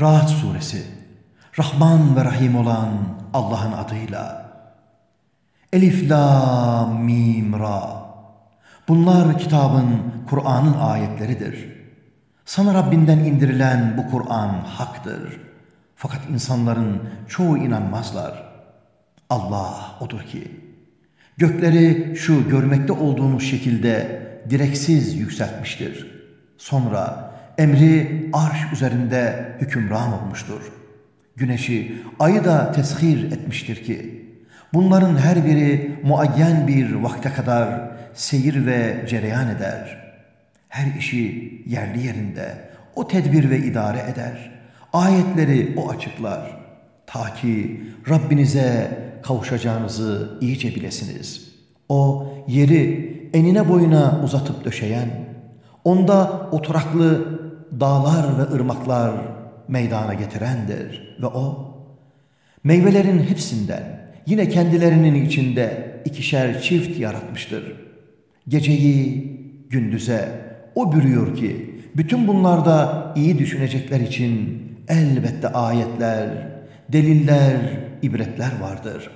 Rahat Suresi Rahman ve Rahim olan Allah'ın adıyla Elif, La, Mim, Ra Bunlar kitabın, Kur'an'ın ayetleridir. Sana Rabbinden indirilen bu Kur'an haktır. Fakat insanların çoğu inanmazlar. Allah odur ki, gökleri şu görmekte olduğunuz şekilde direksiz yükseltmiştir. Sonra emri arş üzerinde hükümran olmuştur. Güneşi, ayı da teshir etmiştir ki, bunların her biri muayyen bir vakte kadar seyir ve cereyan eder. Her işi yerli yerinde o tedbir ve idare eder. Ayetleri o açıklar. Ta ki Rabbinize kavuşacağınızı iyice bilesiniz. O yeri enine boyuna uzatıp döşeyen, onda oturaklı dağlar ve ırmaklar meydana getirendir. Ve o, meyvelerin hepsinden yine kendilerinin içinde ikişer çift yaratmıştır. Geceyi gündüze o bürüyor ki, bütün bunlarda iyi düşünecekler için elbette ayetler, deliller, ibretler vardır.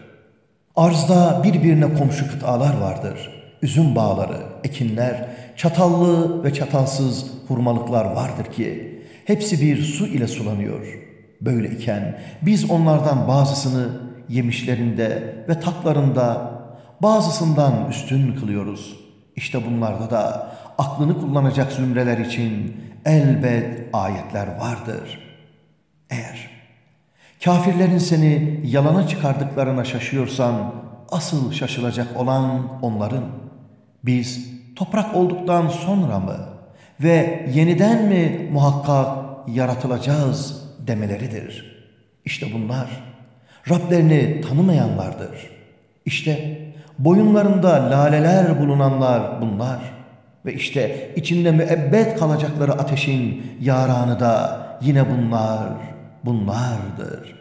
Arzda birbirine komşu kıtalar vardır. Üzüm bağları, ekinler, çatallı ve çatalsız hurmalıklar vardır ki hepsi bir su ile sulanıyor. Böyle iken biz onlardan bazısını yemişlerinde ve tatlarında bazısından üstün kılıyoruz. İşte bunlarda da aklını kullanacak zümreler için elbet ayetler vardır. Eğer kafirlerin seni yalana çıkardıklarına şaşıyorsan asıl şaşılacak olan onların biz toprak olduktan sonra mı ve yeniden mi muhakkak yaratılacağız demeleridir. İşte bunlar Rablerini tanımayanlardır. İşte boyunlarında laleler bulunanlar bunlar. Ve işte içinde müebbet kalacakları ateşin yaranı da yine bunlar, bunlardır.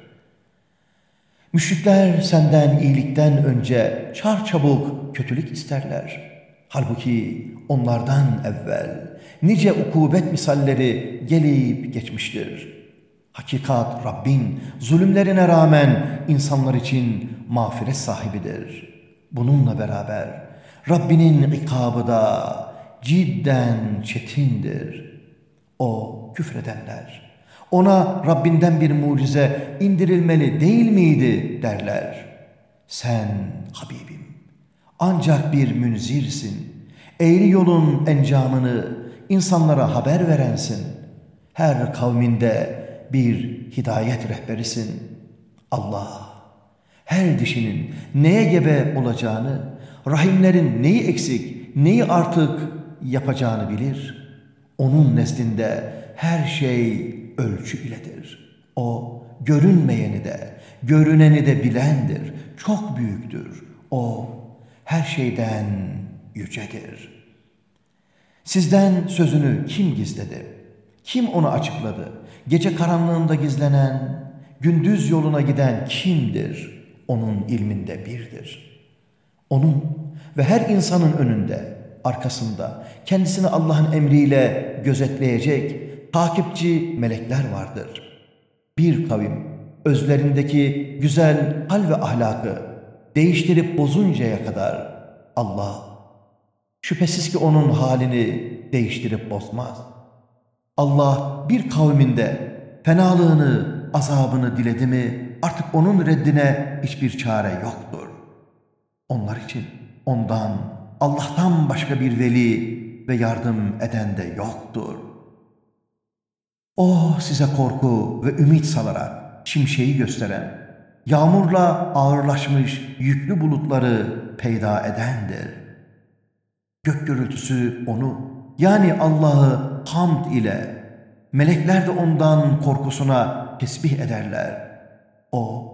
Müşrikler senden iyilikten önce çar çabuk kötülük isterler. Halbuki onlardan evvel nice ukubet misalleri gelip geçmiştir. Hakikat Rabbin zulümlerine rağmen insanlar için mağfiret sahibidir. Bununla beraber Rabbinin ikabı da cidden çetindir. O küfredenler, ona Rabbinden bir mucize indirilmeli değil miydi derler. Sen Habibim ancak bir münzirsin. Eğri yolun encamını insanlara haber verensin. Her kavminde bir hidayet rehberisin. Allah her dişinin neye gebe olacağını, rahimlerin neyi eksik, neyi artık yapacağını bilir. Onun nezdinde her şey ölçü iledir. O görünmeyeni de, görüneni de bilendir. Çok büyüktür. O her şeyden yücedir. Sizden sözünü kim gizledi? Kim onu açıkladı? Gece karanlığında gizlenen, gündüz yoluna giden kimdir? Onun ilminde birdir. Onun ve her insanın önünde, arkasında kendisini Allah'ın emriyle gözetleyecek takipçi melekler vardır. Bir kavim özlerindeki güzel hal ve ahlakı değiştirip bozuncaya kadar Allah şüphesiz ki onun halini değiştirip bozmaz. Allah bir kavminde fenalığını, azabını diledi mi artık onun reddine hiçbir çare yoktur. Onlar için ondan, Allah'tan başka bir veli ve yardım eden de yoktur. O size korku ve ümit salarak şimşeği gösteren, yağmurla ağırlaşmış yüklü bulutları peyda edendir. Gök gürültüsü onu, yani Allah'ı hamd ile, melekler de ondan korkusuna tesbih ederler. O,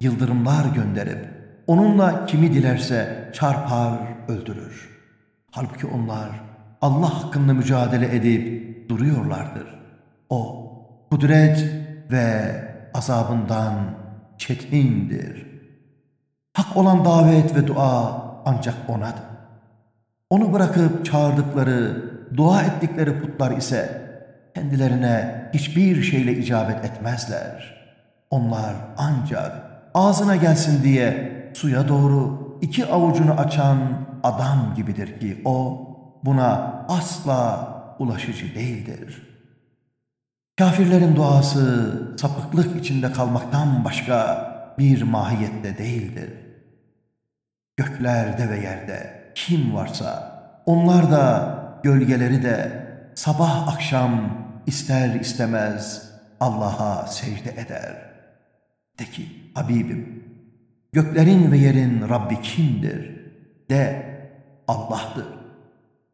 yıldırımlar gönderip, onunla kimi dilerse çarpar, öldürür. Halbuki onlar Allah hakkında mücadele edip duruyorlardır. O, kudret ve azabından çetindir. Hak olan davet ve dua ancak O'nadır. Onu bırakıp çağırdıkları, dua ettikleri putlar ise kendilerine hiçbir şeyle icabet etmezler. Onlar ancak ağzına gelsin diye suya doğru iki avucunu açan adam gibidir ki o buna asla ulaşıcı değildir. Kafirlerin duası sapıklık içinde kalmaktan başka bir mahiyette değildir. Göklerde ve yerde kim varsa onlar da gölgeleri de sabah akşam ister istemez Allah'a secde eder. De ki Habibim göklerin ve yerin Rabbi kimdir? De Allah'tır.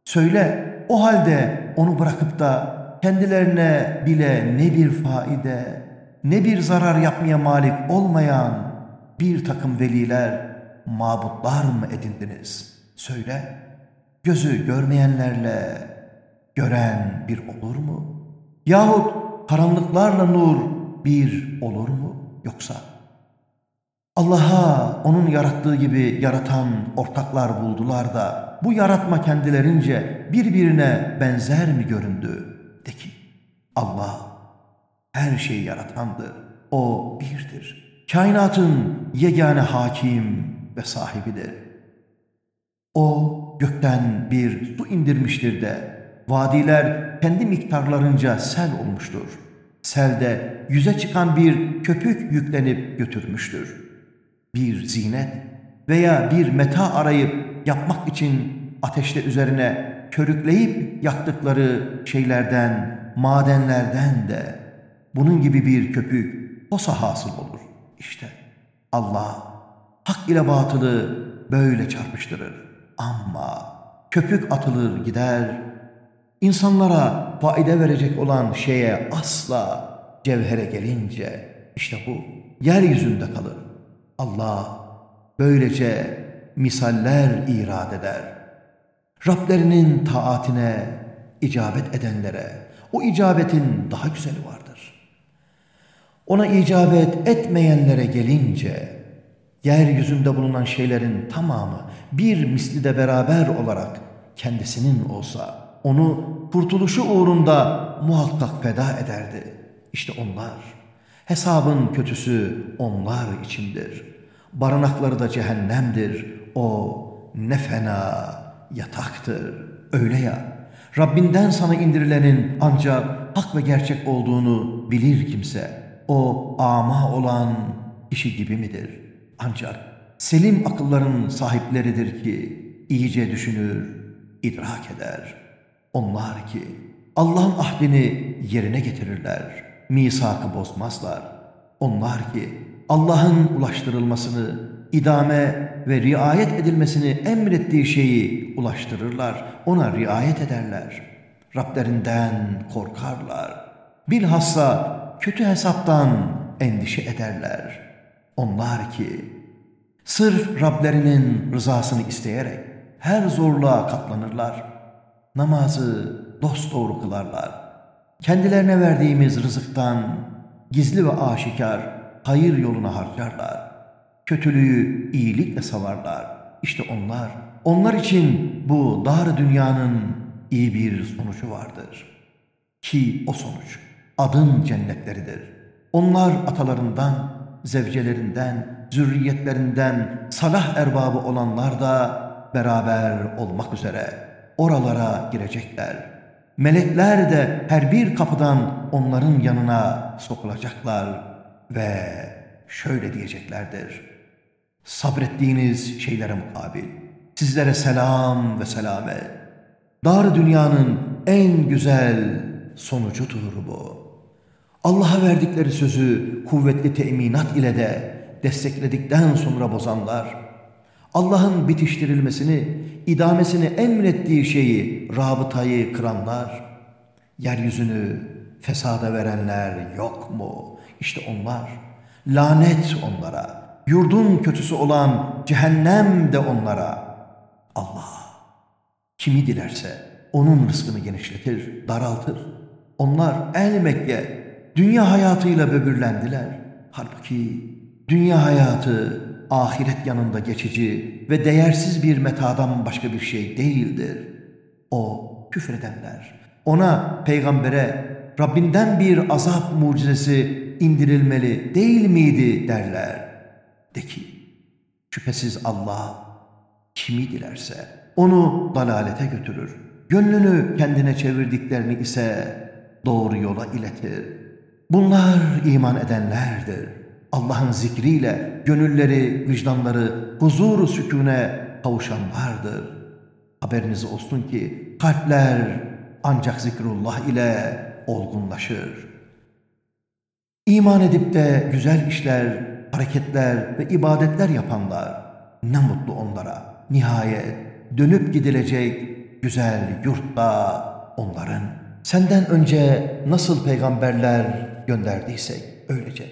Söyle o halde onu bırakıp da kendilerine bile ne bir faide ne bir zarar yapmaya malik olmayan bir takım veliler, mabutlar mı edindiniz? Söyle, gözü görmeyenlerle gören bir olur mu? Yahut karanlıklarla nur bir olur mu? Yoksa Allah'a onun yarattığı gibi yaratan ortaklar buldular da bu yaratma kendilerince birbirine benzer mi göründü? Allah her şeyi yaratandır. O birdir. Kainatın yegane hakim ve sahibidir. O gökten bir su indirmiştir de vadiler kendi miktarlarınca sel olmuştur. Selde yüze çıkan bir köpük yüklenip götürmüştür. Bir zinet veya bir meta arayıp yapmak için ateşte üzerine körükleyip yaktıkları şeylerden, madenlerden de bunun gibi bir köpük posa hasıl olur. İşte Allah hak ile batılı böyle çarpıştırır. Ama köpük atılır gider, insanlara faide verecek olan şeye asla cevhere gelince işte bu yeryüzünde kalır. Allah böylece misaller irad eder. Rablerinin taatine icabet edenlere o icabetin daha güzeli vardır. Ona icabet etmeyenlere gelince yeryüzünde bulunan şeylerin tamamı bir misli de beraber olarak kendisinin olsa onu kurtuluşu uğrunda muhakkak feda ederdi. İşte onlar, hesabın kötüsü onlar içindir. Barınakları da cehennemdir. O ne fena yataktır. Öyle ya, Rabbinden sana indirilenin ancak hak ve gerçek olduğunu bilir kimse. O ama olan işi gibi midir? Ancak selim akılların sahipleridir ki iyice düşünür, idrak eder. Onlar ki Allah'ın ahdini yerine getirirler, misakı bozmazlar. Onlar ki Allah'ın ulaştırılmasını, idame ve riayet edilmesini emrettiği şeyi ulaştırırlar, ona riayet ederler. Rablerinden korkarlar. Bilhassa kötü hesaptan endişe ederler. Onlar ki sırf Rablerinin rızasını isteyerek her zorluğa katlanırlar. Namazı dosdoğru kılarlar. Kendilerine verdiğimiz rızıktan gizli ve aşikar hayır yoluna harcarlar. Kötülüğü iyilikle savarlar. İşte onlar, onlar için bu dar dünyanın iyi bir sonucu vardır. Ki o sonuç adın cennetleridir. Onlar atalarından, zevcelerinden, zürriyetlerinden salah erbabı olanlar da beraber olmak üzere oralara girecekler. Melekler de her bir kapıdan onların yanına sokulacaklar ve şöyle diyeceklerdir. Sabrettiğiniz şeylere mukabil sizlere selam ve selamet. Dar dünyanın en güzel sonucudur bu. Allah'a verdikleri sözü kuvvetli teminat ile de destekledikten sonra bozanlar, Allah'ın bitiştirilmesini, idamesini emrettiği şeyi, rabıtayı kıranlar, yeryüzünü fesada verenler yok mu? İşte onlar, lanet onlara, yurdun kötüsü olan cehennem de onlara. Allah kimi dilerse onun rızkını genişletir, daraltır. Onlar el Mekke dünya hayatıyla böbürlendiler. Halbuki dünya hayatı ahiret yanında geçici ve değersiz bir metadan başka bir şey değildir. O küfredenler, ona, peygambere, Rabbinden bir azap mucizesi indirilmeli değil miydi derler. De ki, şüphesiz Allah kimi dilerse onu dalalete götürür. Gönlünü kendine çevirdiklerini ise doğru yola iletir. Bunlar iman edenlerdir. Allah'ın zikriyle gönülleri, vicdanları huzuru sükune kavuşanlardır. Haberiniz olsun ki kalpler ancak zikrullah ile olgunlaşır. İman edip de güzel işler, hareketler ve ibadetler yapanlar ne mutlu onlara. Nihayet dönüp gidilecek güzel yurtta onların. Senden önce nasıl peygamberler gönderdiysek öylece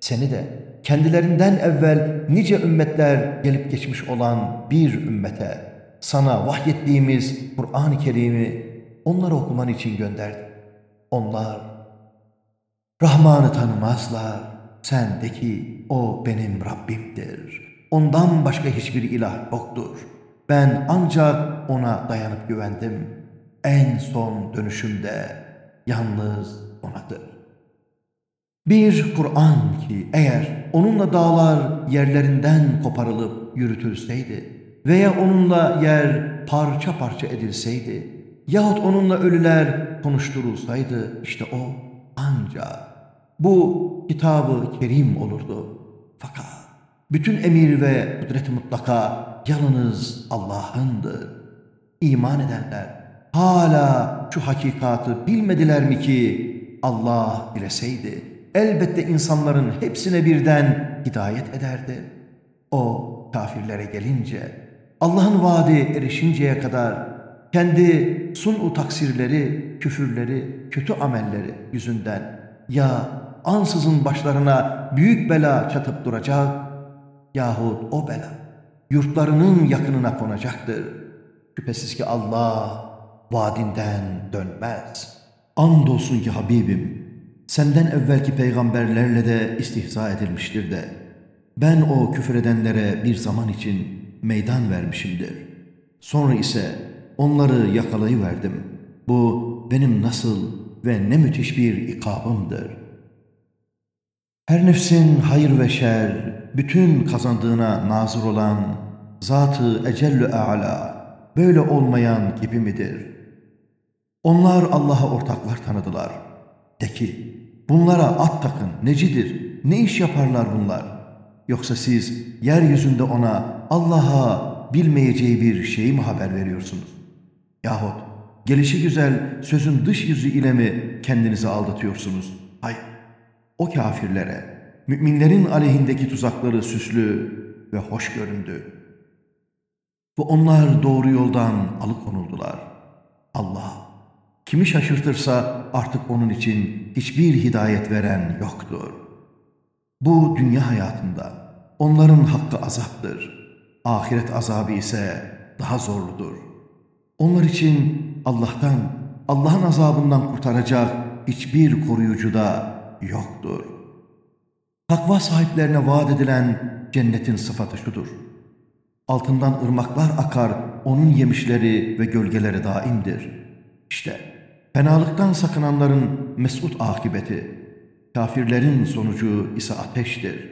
seni de kendilerinden evvel nice ümmetler gelip geçmiş olan bir ümmete sana vahyettiğimiz Kur'an-ı Kerim'i onlara okuman için gönderdik. Onlar Rahman'ı tanımazlar. Sen de ki o benim Rabbimdir. Ondan başka hiçbir ilah yoktur. Ben ancak ona dayanıp güvendim. En son dönüşümde yalnız onadır. Bir Kur'an ki eğer onunla dağlar yerlerinden koparılıp yürütülseydi veya onunla yer parça parça edilseydi yahut onunla ölüler konuşturulsaydı işte o ancak bu kitabı kerim olurdu. Fakat bütün emir ve kudret mutlaka yalnız Allah'ındır. İman edenler hala şu hakikatı bilmediler mi ki Allah dileseydi elbette insanların hepsine birden hidayet ederdi. O kafirlere gelince Allah'ın vaadi erişinceye kadar kendi sunu taksirleri, küfürleri, kötü amelleri yüzünden ya ansızın başlarına büyük bela çatıp duracak yahut o bela yurtlarının yakınına konacaktır. Şüphesiz ki Allah vaadinden dönmez. Andolsun ki Habibim, senden evvelki peygamberlerle de istihza edilmiştir de, ben o küfür edenlere bir zaman için meydan vermişimdir. Sonra ise onları yakalayıverdim. Bu benim nasıl ve ne müthiş bir ikabımdır. Her nefsin hayır ve şer, bütün kazandığına nazır olan Zat-ı Ecellü A'la böyle olmayan gibi midir? Onlar Allah'a ortaklar tanıdılar. De ki, bunlara at takın, necidir, ne iş yaparlar bunlar? Yoksa siz yeryüzünde ona Allah'a bilmeyeceği bir şeyi mi haber veriyorsunuz? Yahut gelişi güzel sözün dış yüzü ile mi kendinizi aldatıyorsunuz? Hayır. O kafirlere, müminlerin aleyhindeki tuzakları süslü ve hoş göründü. Ve onlar doğru yoldan alıkonuldular. Allah, kimi şaşırtırsa artık onun için hiçbir hidayet veren yoktur. Bu dünya hayatında onların hakkı azaptır. Ahiret azabı ise daha zorludur. Onlar için Allah'tan, Allah'ın azabından kurtaracak hiçbir koruyucu da yoktur. Takva sahiplerine vaat edilen cennetin sıfatı şudur. Altından ırmaklar akar, onun yemişleri ve gölgeleri daimdir. İşte fenalıktan sakınanların mesut akibeti, kafirlerin sonucu ise ateştir.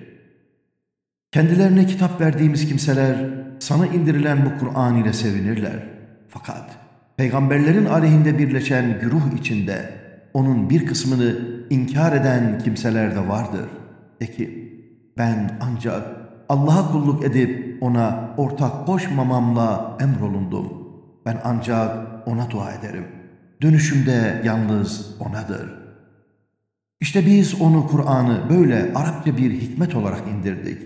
Kendilerine kitap verdiğimiz kimseler sana indirilen bu Kur'an ile sevinirler. Fakat peygamberlerin aleyhinde birleşen güruh içinde onun bir kısmını inkar eden kimseler de vardır. De ki ben ancak Allah'a kulluk edip ona ortak koşmamamla emrolundum. Ben ancak ona dua ederim. Dönüşümde yalnız onadır. İşte biz onu Kur'an'ı böyle Arapça bir hikmet olarak indirdik.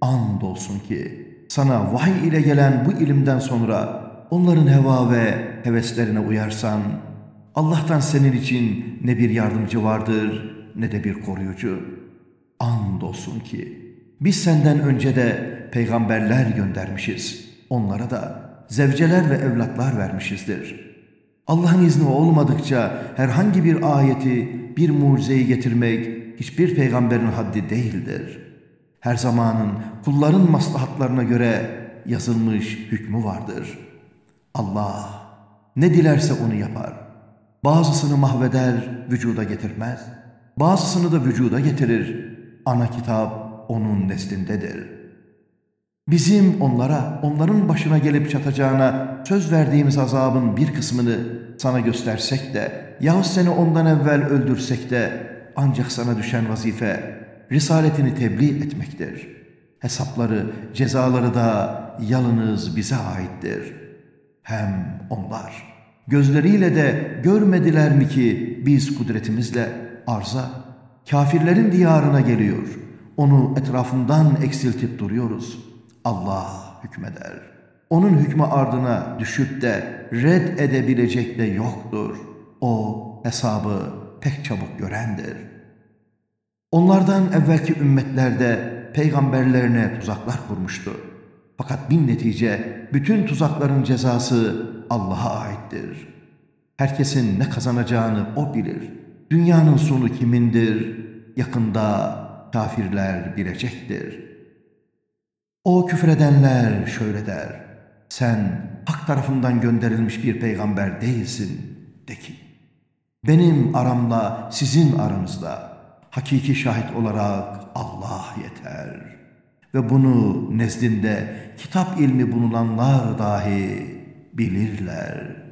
Andolsun ki sana vahiy ile gelen bu ilimden sonra onların heva ve heveslerine uyarsan, Allah'tan senin için ne bir yardımcı vardır ne de bir koruyucu. Andolsun ki biz senden önce de peygamberler göndermişiz. Onlara da zevceler ve evlatlar vermişizdir. Allah'ın izni olmadıkça herhangi bir ayeti, bir mucizeyi getirmek hiçbir peygamberin haddi değildir. Her zamanın kulların maslahatlarına göre yazılmış hükmü vardır. Allah ne dilerse onu yapar. Bazısını mahveder, vücuda getirmez. Bazısını da vücuda getirir. Ana kitap onun nezdindedir. Bizim onlara, onların başına gelip çatacağına söz verdiğimiz azabın bir kısmını sana göstersek de, yahut seni ondan evvel öldürsek de, ancak sana düşen vazife, risaletini tebliğ etmektir. Hesapları, cezaları da yalınız bize aittir. Hem onlar, gözleriyle de görmediler mi ki biz kudretimizle arza, kafirlerin diyarına geliyor. Onu etrafından eksiltip duruyoruz. Allah hükmeder. Onun hükmü ardına düşüp de red edebilecek de yoktur. O hesabı pek çabuk görendir. Onlardan evvelki ümmetlerde peygamberlerine tuzaklar kurmuştu. Fakat bin netice bütün tuzakların cezası Allah'a aittir. Herkesin ne kazanacağını O bilir. Dünyanın sonu kimindir? Yakında kafirler bilecektir. O küfredenler şöyle der. Sen hak tarafından gönderilmiş bir peygamber değilsin de ki. Benim aramla sizin aranızda hakiki şahit olarak Allah yeter. Ve bunu nezdinde kitap ilmi bulunanlar dahi bilirler.''